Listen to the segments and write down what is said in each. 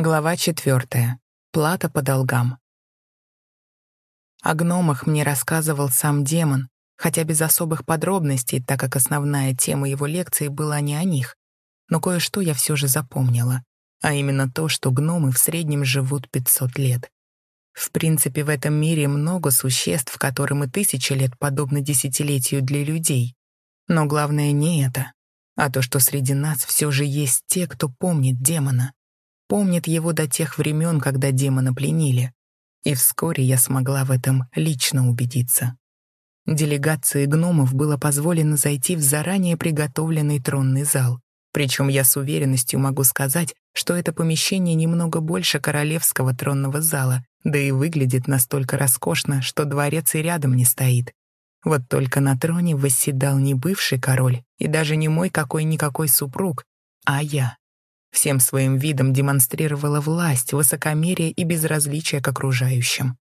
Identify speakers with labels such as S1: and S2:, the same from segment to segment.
S1: Глава четвертая. Плата по долгам. О гномах мне рассказывал сам демон, хотя без особых подробностей, так как основная тема его лекции была не о них. Но кое-что я все же запомнила, а именно то, что гномы в среднем живут 500 лет. В принципе, в этом мире много существ, которым и тысячи лет подобны десятилетию для людей. Но главное не это, а то, что среди нас все же есть те, кто помнит демона помнит его до тех времен, когда демона пленили. И вскоре я смогла в этом лично убедиться. Делегации гномов было позволено зайти в заранее приготовленный тронный зал. Причем я с уверенностью могу сказать, что это помещение немного больше королевского тронного зала, да и выглядит настолько роскошно, что дворец и рядом не стоит. Вот только на троне восседал не бывший король и даже не мой какой-никакой супруг, а я. Всем своим видом демонстрировала власть, высокомерие и безразличие к окружающим.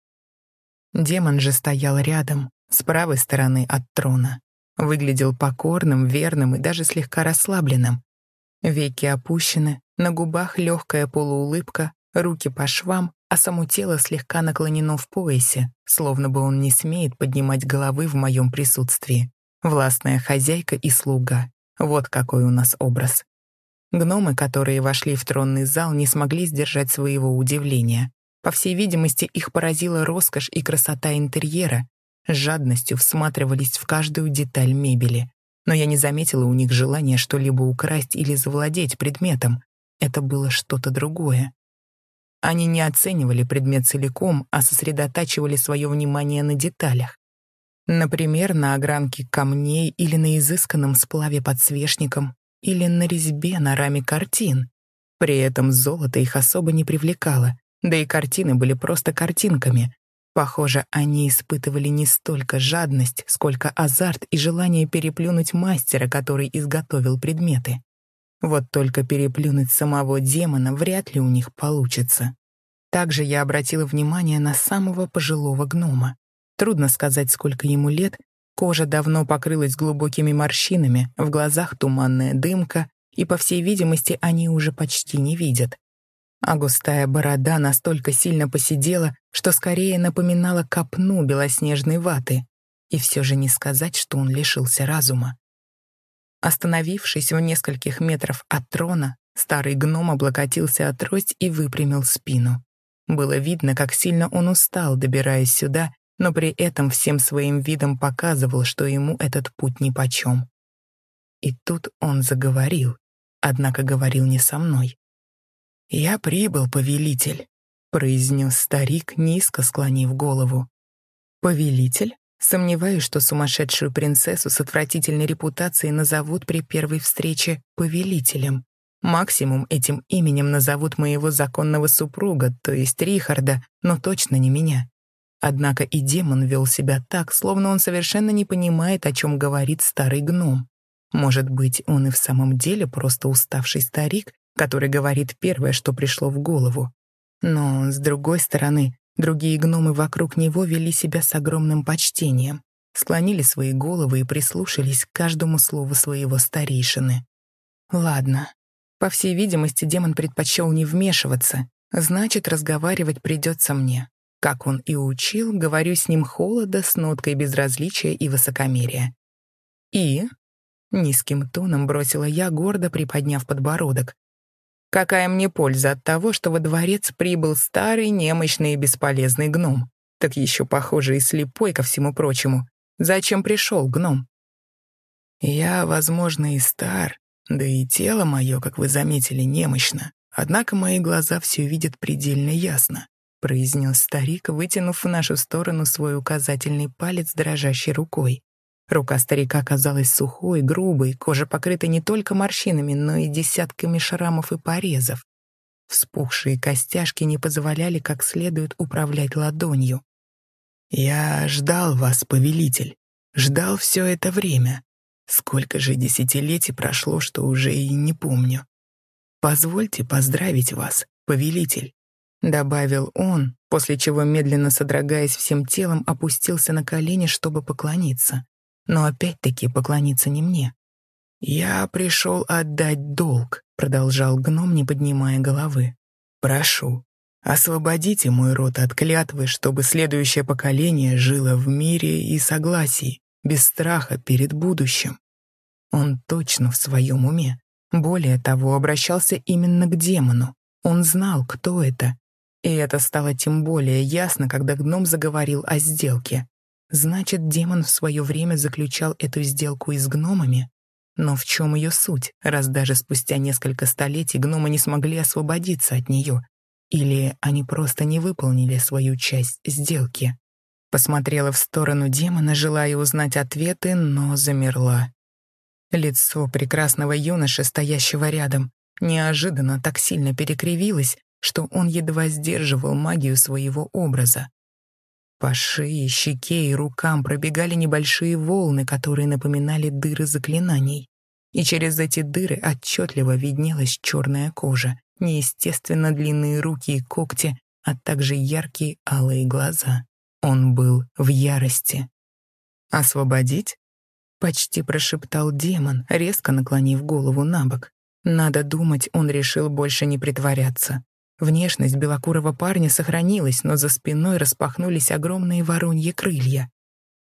S1: Демон же стоял рядом, с правой стороны от трона. Выглядел покорным, верным и даже слегка расслабленным. Веки опущены, на губах легкая полуулыбка, руки по швам, а само тело слегка наклонено в поясе, словно бы он не смеет поднимать головы в моем присутствии. Властная хозяйка и слуга. Вот какой у нас образ. Гномы, которые вошли в тронный зал, не смогли сдержать своего удивления. По всей видимости, их поразила роскошь и красота интерьера, с жадностью всматривались в каждую деталь мебели. Но я не заметила у них желания что-либо украсть или завладеть предметом. Это было что-то другое. Они не оценивали предмет целиком, а сосредотачивали свое внимание на деталях. Например, на огранке камней или на изысканном сплаве подсвечником, или на резьбе на раме картин. При этом золото их особо не привлекало, да и картины были просто картинками. Похоже, они испытывали не столько жадность, сколько азарт и желание переплюнуть мастера, который изготовил предметы. Вот только переплюнуть самого демона вряд ли у них получится. Также я обратила внимание на самого пожилого гнома. Трудно сказать, сколько ему лет, Кожа давно покрылась глубокими морщинами, в глазах туманная дымка, и, по всей видимости, они уже почти не видят. А густая борода настолько сильно посидела, что скорее напоминала копну белоснежной ваты. И все же не сказать, что он лишился разума. Остановившись в нескольких метров от трона, старый гном облокотился от трость и выпрямил спину. Было видно, как сильно он устал, добираясь сюда, но при этом всем своим видом показывал, что ему этот путь нипочем. И тут он заговорил, однако говорил не со мной. «Я прибыл, повелитель», — произнес старик, низко склонив голову. «Повелитель?» Сомневаюсь, что сумасшедшую принцессу с отвратительной репутацией назовут при первой встрече повелителем. Максимум этим именем назовут моего законного супруга, то есть Рихарда, но точно не меня. Однако и демон вел себя так, словно он совершенно не понимает, о чем говорит старый гном. Может быть, он и в самом деле просто уставший старик, который говорит первое, что пришло в голову. Но, с другой стороны, другие гномы вокруг него вели себя с огромным почтением, склонили свои головы и прислушались к каждому слову своего старейшины. Ладно. По всей видимости, демон предпочел не вмешиваться, значит, разговаривать придется мне. Как он и учил, говорю с ним холода с ноткой безразличия и высокомерия. И низким тоном бросила я, гордо приподняв подбородок. Какая мне польза от того, что во дворец прибыл старый, немощный и бесполезный гном? Так еще, похоже, и слепой ко всему прочему. Зачем пришел гном? Я, возможно, и стар, да и тело мое, как вы заметили, немощно. Однако мои глаза все видят предельно ясно. — произнес старик, вытянув в нашу сторону свой указательный палец дрожащей рукой. Рука старика казалась сухой, грубой, кожа покрыта не только морщинами, но и десятками шрамов и порезов. Вспухшие костяшки не позволяли как следует управлять ладонью. «Я ждал вас, повелитель. Ждал все это время. Сколько же десятилетий прошло, что уже и не помню. Позвольте поздравить вас, повелитель. — добавил он, после чего, медленно содрогаясь всем телом, опустился на колени, чтобы поклониться. Но опять-таки поклониться не мне. «Я пришел отдать долг», — продолжал гном, не поднимая головы. Прошу, освободите мой род от клятвы, чтобы следующее поколение жило в мире и согласии, без страха перед будущим. Он точно в своем уме. Более того, обращался именно к демону. Он знал, кто это. И это стало тем более ясно, когда гном заговорил о сделке. Значит, демон в свое время заключал эту сделку и с гномами? Но в чем ее суть, раз даже спустя несколько столетий гномы не смогли освободиться от нее? Или они просто не выполнили свою часть сделки? Посмотрела в сторону демона, желая узнать ответы, но замерла. Лицо прекрасного юноши, стоящего рядом, неожиданно так сильно перекривилось, что он едва сдерживал магию своего образа. По шее, щеке и рукам пробегали небольшие волны, которые напоминали дыры заклинаний. И через эти дыры отчетливо виднелась черная кожа, неестественно длинные руки и когти, а также яркие алые глаза. Он был в ярости. «Освободить?» — почти прошептал демон, резко наклонив голову на бок. Надо думать, он решил больше не притворяться. Внешность белокурого парня сохранилась, но за спиной распахнулись огромные вороньи крылья.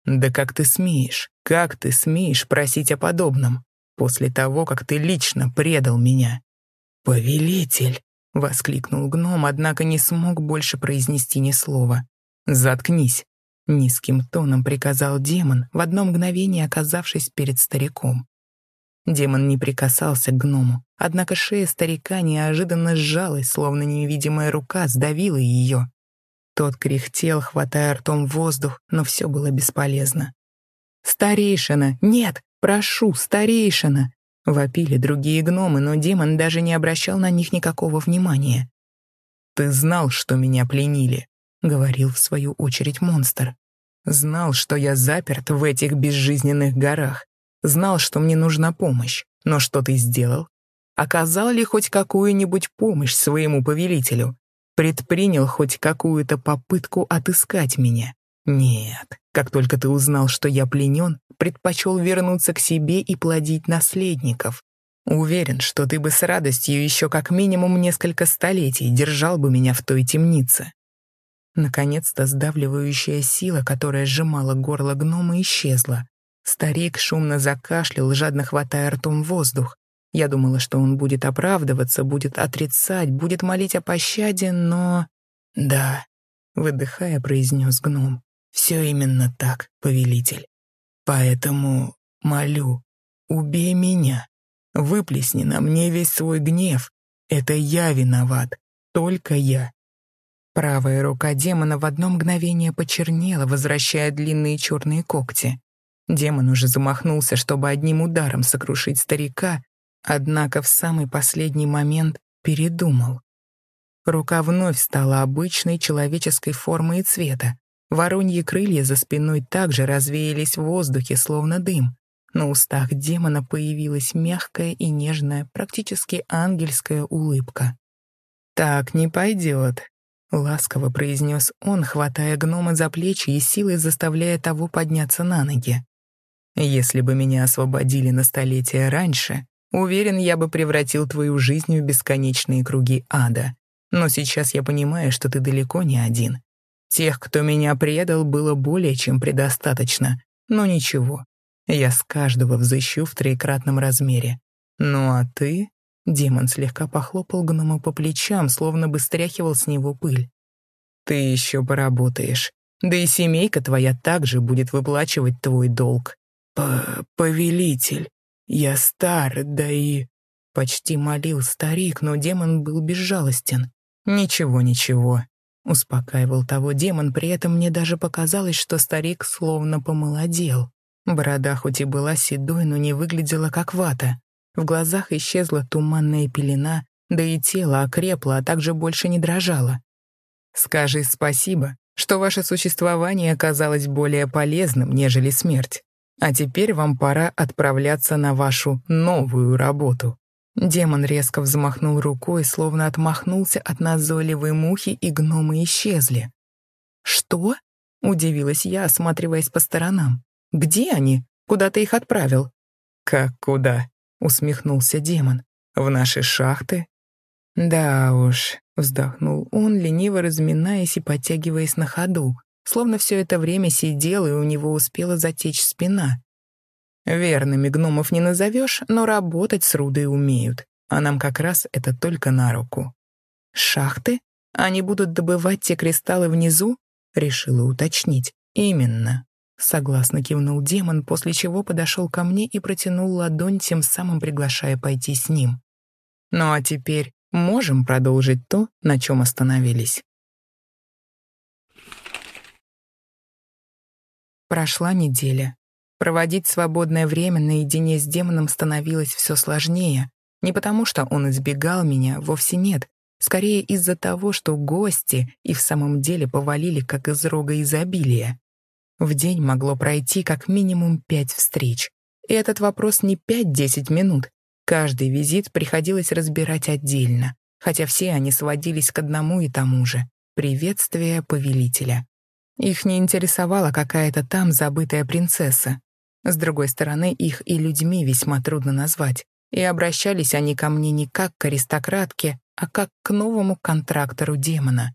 S1: «Да как ты смеешь? Как ты смеешь просить о подобном? После того, как ты лично предал меня?» «Повелитель!» — воскликнул гном, однако не смог больше произнести ни слова. «Заткнись!» — низким тоном приказал демон, в одно мгновение оказавшись перед стариком. Демон не прикасался к гному, однако шея старика неожиданно сжалась, словно невидимая рука сдавила ее. Тот кряхтел, хватая ртом воздух, но все было бесполезно. «Старейшина! Нет! Прошу, старейшина!» Вопили другие гномы, но демон даже не обращал на них никакого внимания. «Ты знал, что меня пленили», — говорил в свою очередь монстр. «Знал, что я заперт в этих безжизненных горах. Знал, что мне нужна помощь. Но что ты сделал? Оказал ли хоть какую-нибудь помощь своему повелителю? Предпринял хоть какую-то попытку отыскать меня? Нет. Как только ты узнал, что я пленен, предпочел вернуться к себе и плодить наследников. Уверен, что ты бы с радостью еще как минимум несколько столетий держал бы меня в той темнице. Наконец-то сдавливающая сила, которая сжимала горло гнома, исчезла. Старик шумно закашлял, жадно хватая ртом воздух. Я думала, что он будет оправдываться, будет отрицать, будет молить о пощаде, но... «Да», — выдыхая, произнес гном. «Все именно так, повелитель. Поэтому молю, убей меня. Выплесни на мне весь свой гнев. Это я виноват, только я». Правая рука демона в одно мгновение почернела, возвращая длинные черные когти. Демон уже замахнулся, чтобы одним ударом сокрушить старика, однако в самый последний момент передумал. Рука вновь стала обычной человеческой формы и цвета. Вороньи крылья за спиной также развеялись в воздухе, словно дым. На устах демона появилась мягкая и нежная, практически ангельская улыбка. «Так не пойдет», — ласково произнес он, хватая гнома за плечи и силой заставляя того подняться на ноги. Если бы меня освободили на столетия раньше, уверен, я бы превратил твою жизнь в бесконечные круги ада. Но сейчас я понимаю, что ты далеко не один. Тех, кто меня предал, было более чем предостаточно. Но ничего, я с каждого взыщу в троекратном размере. Ну а ты...» Демон слегка похлопал гнома по плечам, словно бы стряхивал с него пыль. «Ты еще поработаешь. Да и семейка твоя также будет выплачивать твой долг. «Повелитель, я стар, да и...» Почти молил старик, но демон был безжалостен. «Ничего, ничего», — успокаивал того демон, при этом мне даже показалось, что старик словно помолодел. Борода хоть и была седой, но не выглядела как вата. В глазах исчезла туманная пелена, да и тело окрепло, а также больше не дрожало. «Скажи спасибо, что ваше существование оказалось более полезным, нежели смерть. А теперь вам пора отправляться на вашу новую работу». Демон резко взмахнул рукой, словно отмахнулся от назойливой мухи, и гномы исчезли. «Что?» — удивилась я, осматриваясь по сторонам. «Где они? Куда ты их отправил?» «Как куда?» — усмехнулся демон. «В наши шахты?» «Да уж», — вздохнул он, лениво разминаясь и подтягиваясь на ходу, словно все это время сидел, и у него успела затечь спина. «Верными гномов не назовешь, но работать с рудой умеют, а нам как раз это только на руку». «Шахты? Они будут добывать те кристаллы внизу?» — решила уточнить. «Именно», — согласно кивнул демон, после чего подошел ко мне и протянул ладонь, тем самым приглашая пойти с ним. «Ну а теперь можем продолжить то, на чем остановились». Прошла неделя. Проводить свободное время наедине с демоном становилось все сложнее. Не потому, что он избегал меня, вовсе нет. Скорее из-за того, что гости и в самом деле повалили как из рога изобилия. В день могло пройти как минимум пять встреч. И этот вопрос не пять-десять минут, Каждый визит приходилось разбирать отдельно, хотя все они сводились к одному и тому же — приветствие повелителя. Их не интересовала какая-то там забытая принцесса. С другой стороны, их и людьми весьма трудно назвать, и обращались они ко мне не как к аристократке, а как к новому контрактору демона.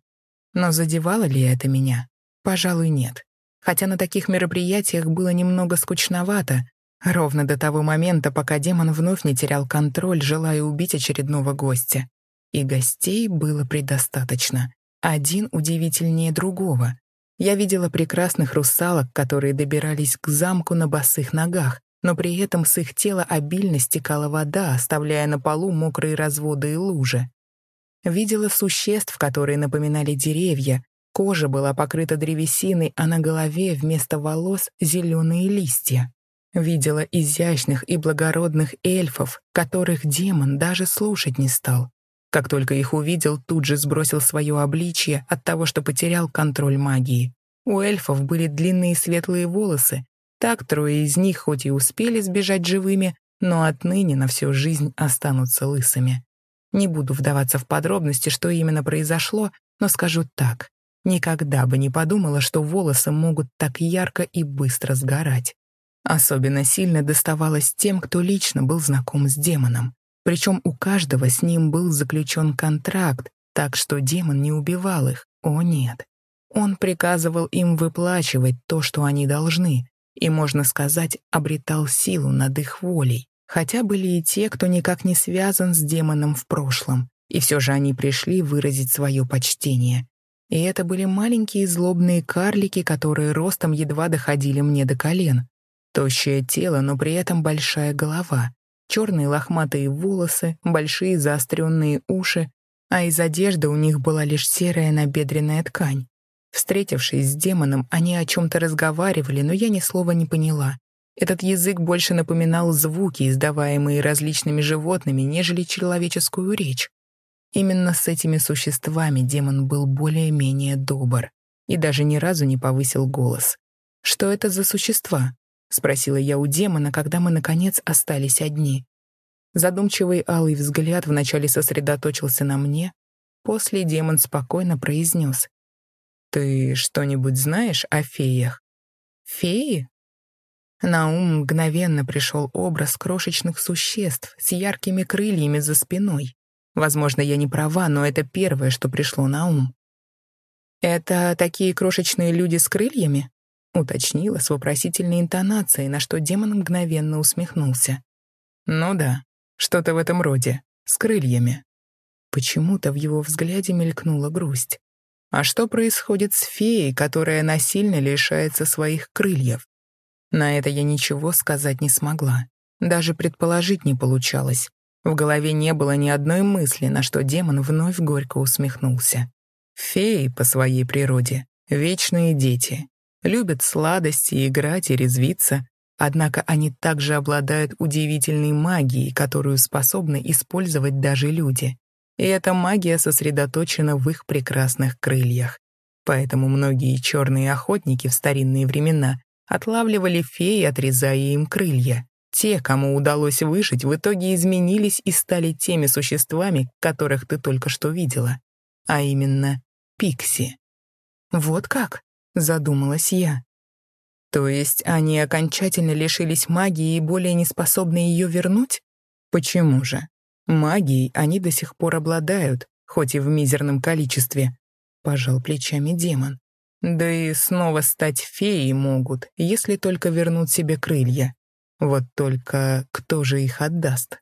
S1: Но задевало ли это меня? Пожалуй, нет. Хотя на таких мероприятиях было немного скучновато, Ровно до того момента, пока демон вновь не терял контроль, желая убить очередного гостя. И гостей было предостаточно. Один удивительнее другого. Я видела прекрасных русалок, которые добирались к замку на босых ногах, но при этом с их тела обильно стекала вода, оставляя на полу мокрые разводы и лужи. Видела существ, которые напоминали деревья, кожа была покрыта древесиной, а на голове вместо волос зеленые листья. Видела изящных и благородных эльфов, которых демон даже слушать не стал. Как только их увидел, тут же сбросил свое обличье от того, что потерял контроль магии. У эльфов были длинные светлые волосы. Так трое из них хоть и успели сбежать живыми, но отныне на всю жизнь останутся лысыми. Не буду вдаваться в подробности, что именно произошло, но скажу так. Никогда бы не подумала, что волосы могут так ярко и быстро сгорать. Особенно сильно доставалось тем, кто лично был знаком с демоном. Причем у каждого с ним был заключен контракт, так что демон не убивал их, о нет. Он приказывал им выплачивать то, что они должны, и, можно сказать, обретал силу над их волей. Хотя были и те, кто никак не связан с демоном в прошлом, и все же они пришли выразить свое почтение. И это были маленькие злобные карлики, которые ростом едва доходили мне до колен, Тощее тело, но при этом большая голова, черные лохматые волосы, большие заостренные уши, а из одежды у них была лишь серая набедренная ткань. Встретившись с демоном, они о чем-то разговаривали, но я ни слова не поняла. Этот язык больше напоминал звуки, издаваемые различными животными, нежели человеческую речь. Именно с этими существами демон был более-менее добр и даже ни разу не повысил голос. Что это за существа? — спросила я у демона, когда мы, наконец, остались одни. Задумчивый алый взгляд вначале сосредоточился на мне, после демон спокойно произнес. «Ты что-нибудь знаешь о феях?» «Феи?» На ум мгновенно пришел образ крошечных существ с яркими крыльями за спиной. Возможно, я не права, но это первое, что пришло на ум. «Это такие крошечные люди с крыльями?» Уточнила с вопросительной интонацией, на что демон мгновенно усмехнулся. «Ну да, что-то в этом роде, с крыльями». Почему-то в его взгляде мелькнула грусть. А что происходит с феей, которая насильно лишается своих крыльев? На это я ничего сказать не смогла. Даже предположить не получалось. В голове не было ни одной мысли, на что демон вновь горько усмехнулся. Феи по своей природе — вечные дети, любят сладости, играть и резвиться, однако они также обладают удивительной магией, которую способны использовать даже люди. И эта магия сосредоточена в их прекрасных крыльях. Поэтому многие черные охотники в старинные времена отлавливали феи, отрезая им крылья. Те, кому удалось выжить, в итоге изменились и стали теми существами, которых ты только что видела. А именно, пикси. Вот как? Задумалась я. То есть они окончательно лишились магии и более не способны ее вернуть? Почему же? Магией они до сих пор обладают, хоть и в мизерном количестве. Пожал плечами демон. Да и снова стать феей могут, если только вернут себе крылья. Вот только кто же их отдаст?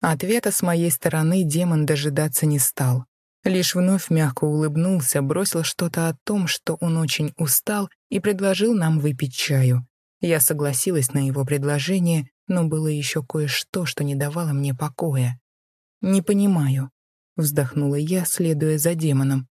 S1: Ответа с моей стороны демон дожидаться не стал. Лишь вновь мягко улыбнулся, бросил что-то о том, что он очень устал, и предложил нам выпить чаю. Я согласилась на его предложение, но было еще кое-что, что не давало мне покоя. «Не понимаю», — вздохнула я, следуя за демоном.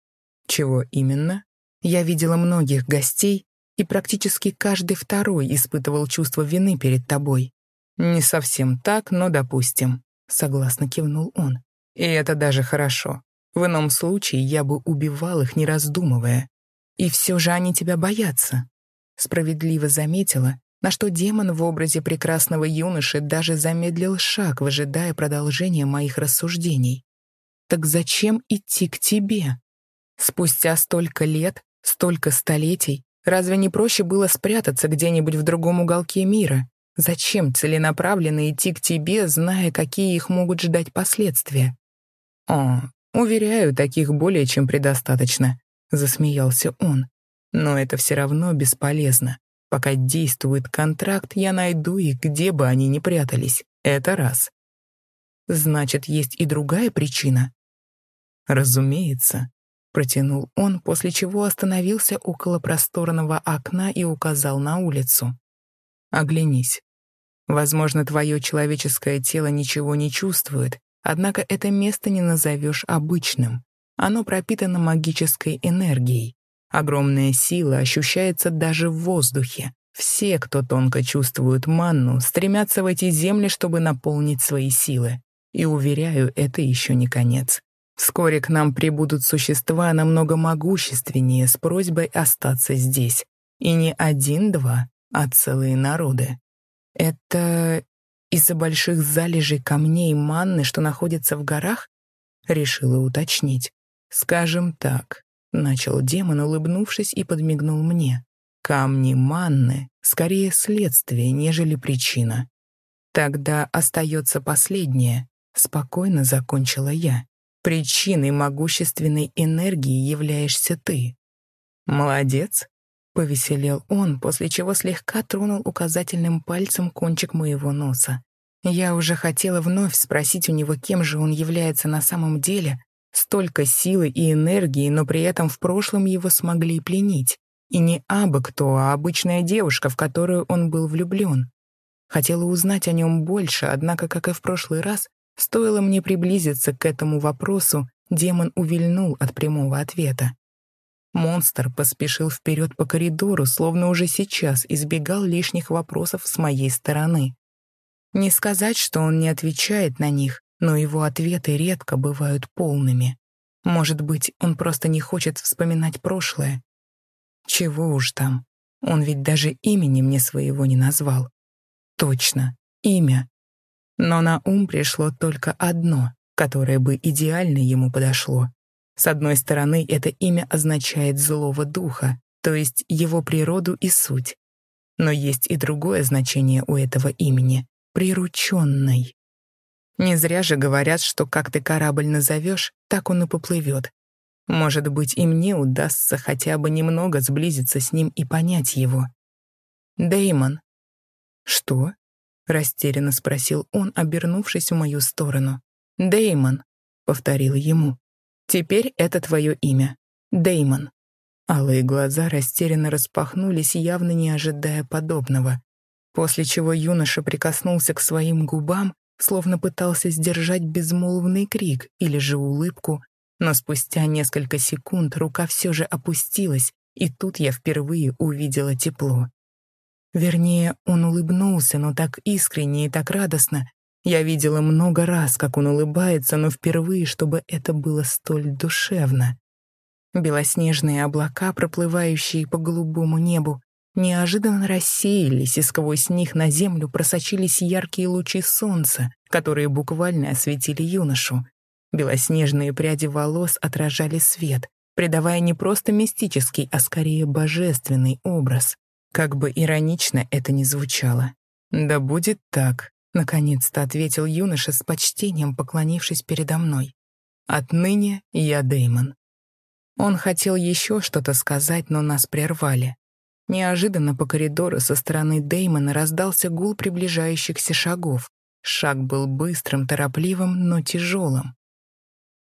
S1: «Чего именно?» Я видела многих гостей, и практически каждый второй испытывал чувство вины перед тобой. «Не совсем так, но допустим», — согласно кивнул он. «И это даже хорошо. В ином случае я бы убивал их, не раздумывая. И все же они тебя боятся», — справедливо заметила, на что демон в образе прекрасного юноши даже замедлил шаг, выжидая продолжения моих рассуждений. «Так зачем идти к тебе? Спустя столько лет, столько столетий, разве не проще было спрятаться где-нибудь в другом уголке мира? Зачем целенаправленно идти к тебе, зная, какие их могут ждать последствия?» «О, уверяю, таких более чем предостаточно», — засмеялся он. «Но это все равно бесполезно. Пока действует контракт, я найду их, где бы они ни прятались. Это раз. Значит, есть и другая причина? Разумеется. Протянул он, после чего остановился около просторного окна и указал на улицу. Оглянись. Возможно, твое человеческое тело ничего не чувствует, однако это место не назовешь обычным. Оно пропитано магической энергией. Огромная сила ощущается даже в воздухе. Все, кто тонко чувствует манну, стремятся в эти земли, чтобы наполнить свои силы. И, уверяю, это еще не конец. Вскоре к нам прибудут существа намного могущественнее с просьбой остаться здесь. И не один-два, а целые народы. Это из-за больших залежей камней манны, что находятся в горах? Решила уточнить. Скажем так, Начал демон, улыбнувшись и подмигнул мне. Камни манны — скорее следствие, нежели причина. Тогда остается последнее. Спокойно закончила я. Причиной могущественной энергии являешься ты. Молодец. Повеселел он, после чего слегка тронул указательным пальцем кончик моего носа. Я уже хотела вновь спросить у него, кем же он является на самом деле, Столько силы и энергии, но при этом в прошлом его смогли пленить. И не абы кто, а обычная девушка, в которую он был влюблен. Хотела узнать о нем больше, однако, как и в прошлый раз, стоило мне приблизиться к этому вопросу, демон увильнул от прямого ответа. Монстр поспешил вперед по коридору, словно уже сейчас избегал лишних вопросов с моей стороны. Не сказать, что он не отвечает на них, но его ответы редко бывают полными. Может быть, он просто не хочет вспоминать прошлое. Чего уж там, он ведь даже имени мне своего не назвал. Точно, имя. Но на ум пришло только одно, которое бы идеально ему подошло. С одной стороны, это имя означает «злого духа», то есть его природу и суть. Но есть и другое значение у этого имени — «прирученный». Не зря же говорят, что как ты корабль назовешь, так он и поплывет. Может быть, и мне удастся хотя бы немного сблизиться с ним и понять его. Деймон. Что? Растерянно спросил он, обернувшись в мою сторону. Деймон, повторил ему. Теперь это твое имя. Деймон. Алые глаза растерянно распахнулись, явно не ожидая подобного. После чего юноша прикоснулся к своим губам, словно пытался сдержать безмолвный крик или же улыбку, но спустя несколько секунд рука все же опустилась, и тут я впервые увидела тепло. Вернее, он улыбнулся, но так искренне и так радостно. Я видела много раз, как он улыбается, но впервые, чтобы это было столь душевно. Белоснежные облака, проплывающие по голубому небу, неожиданно рассеялись, и сквозь них на землю просочились яркие лучи солнца, которые буквально осветили юношу. Белоснежные пряди волос отражали свет, придавая не просто мистический, а скорее божественный образ. Как бы иронично это ни звучало. «Да будет так», Наконец-то ответил юноша с почтением, поклонившись передо мной. Отныне я Деймон. Он хотел еще что-то сказать, но нас прервали. Неожиданно по коридору со стороны Деймона раздался гул приближающихся шагов. Шаг был быстрым, торопливым, но тяжелым.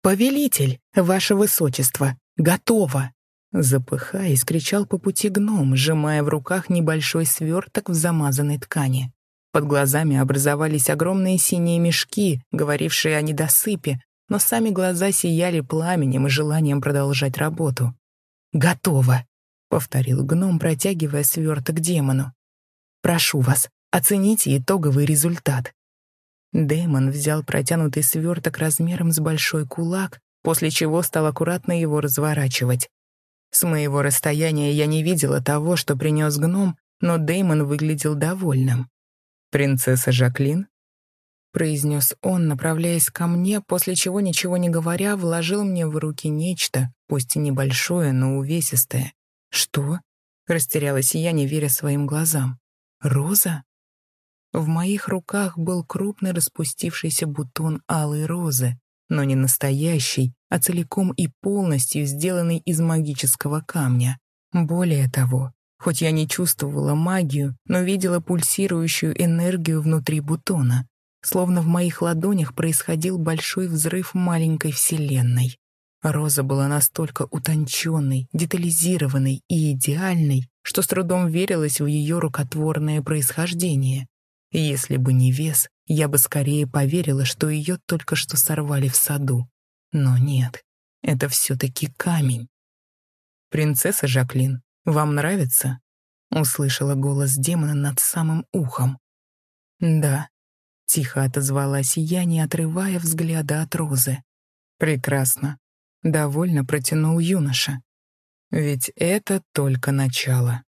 S1: «Повелитель, ваше высочество, готово!» Запыхаясь, кричал по пути гном, сжимая в руках небольшой сверток в замазанной ткани. Под глазами образовались огромные синие мешки, говорившие о недосыпе, но сами глаза сияли пламенем и желанием продолжать работу. «Готово!» — повторил гном, протягивая сверток демону. «Прошу вас, оцените итоговый результат». Демон взял протянутый сверток размером с большой кулак, после чего стал аккуратно его разворачивать. С моего расстояния я не видела того, что принес гном, но Деймон выглядел довольным. «Принцесса Жаклин?» произнес он, направляясь ко мне, после чего, ничего не говоря, вложил мне в руки нечто, пусть и небольшое, но увесистое. «Что?» — растерялась я, не веря своим глазам. «Роза?» В моих руках был крупный распустившийся бутон алой розы, но не настоящий, а целиком и полностью сделанный из магического камня. Более того, хоть я не чувствовала магию, но видела пульсирующую энергию внутри бутона, словно в моих ладонях происходил большой взрыв маленькой вселенной. Роза была настолько утонченной, детализированной и идеальной, что с трудом верилась в ее рукотворное происхождение. Если бы не вес, я бы скорее поверила, что ее только что сорвали в саду. Но нет, это все-таки камень. «Принцесса Жаклин, вам нравится?» — услышала голос демона над самым ухом. «Да», — тихо отозвалась я, не отрывая взгляда от розы. «Прекрасно», — довольно протянул юноша. «Ведь это только начало».